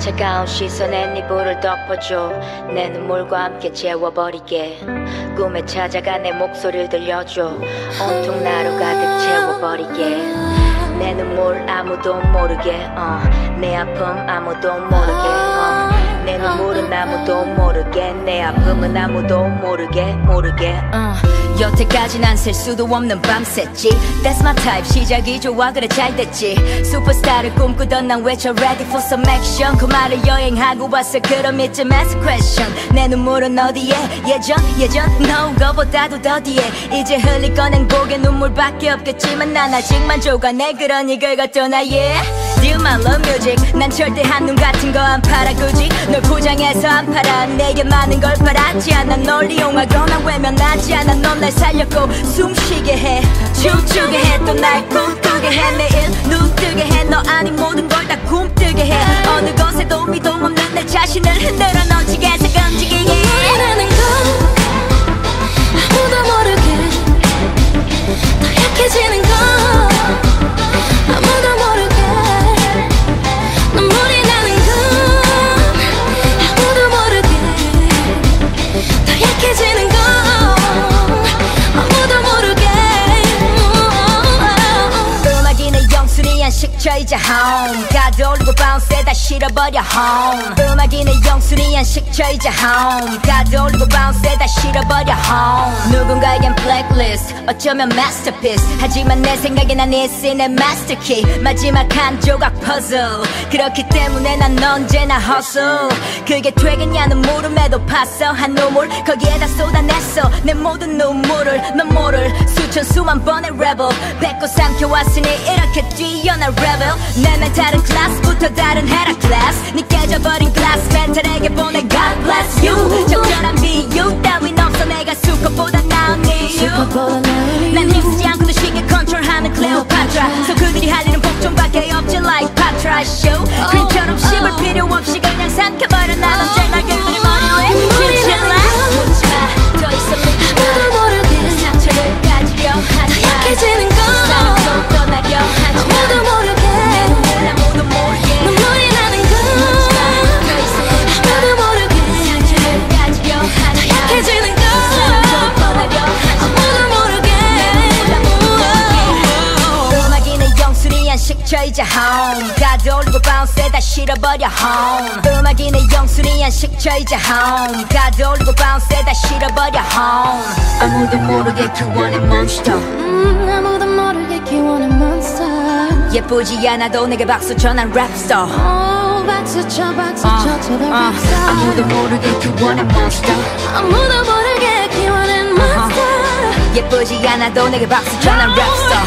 차가운 시선에 네 볼을 덮어줘 내 눈물과 함께 재워버리게 꿈에 찾아가 내 목소리를 들려줘 온통 나로 가득 채워버리게 내 눈물 아무도 모르게 어. 내 아픔 아무도 모르게 어. 내 눈물은 아무도 모르게 내 아픔은 아무도 모르게 모르게. 어. 여태까지 난셀 수도 없는 밤새지. That's my type 시작이 좋아 그래 잘 됐지. 슈퍼스타를 꿈꾸던 난 외쳐 ready for some action? 그 말을 여행하고 왔어 그럼 이쯤 ask question. 내 눈물은 어디에? 예전 예전 no 거보다도 더디에. 이제 흘릴 건 행복의 눈물밖에 없겠지만 난 아직 만족한 내 그런 이걸 갖던 나의 Do my love music. 난 절대 한눈 같은 거 안 팔아. 굳이 널 포장해서 안 팔아. 내게 많은 걸 바랐지 않아. 널 이용하거나 외면하지 않아. 넌 날 살렸고 숨쉬게 해. 춤추게 해. 또날 꿈꾸게 해. 매일 눈 뜨게 해. 너 아닌 모든 걸 다 꿈뜨게 해. 어느 것에도 미동 없는 내 자신을 흔들어 home. 가돌고 바운스에 다 실어버려 home. 음악이 내 영순이 한 식초이자 home. 가돌고 실어버려 home. 누군가에겐 blacklist 어쩌면 masterpiece. 하지만 내 생각엔 난 it's 내 master key. 마지막 한 조각 puzzle. 그렇기 때문에 난 언제나 hustle. 그게 되겠냐는 물음에도 봤어. 한 눈물 거기에다 쏟아냈어. 내 모든 눈물을 넌 모를 수천 수만 번의 rebel. 뱉고 삼켜왔으니 이렇게 뛰어난 rebel. 내 멘탈은 클래스부터 다른 헤라 클래스 네 깨져버린 glass 멘탈에 like Patra show 그림처럼 씹을 필 식초이자 home. 가돌고 바운스에 다 실어버려 home. 음악이 내 영순이한 식초이자 home. 가돌고 바운스에 다 실어버려 home. 아무도 모르게 키워낸 몬스터 음, 아무도 모르게 키워낸 몬스터 예쁘지 않아도 내게 박수 쳐난 랩스터 오 박수 쳐 박수 어, 쳐 the 어, 랩스터 아무도 모르게 키워낸 몬스터 아무도 모르게 키워낸 몬스터 예쁘지 않아도 내게 박수 쳐난 랩스터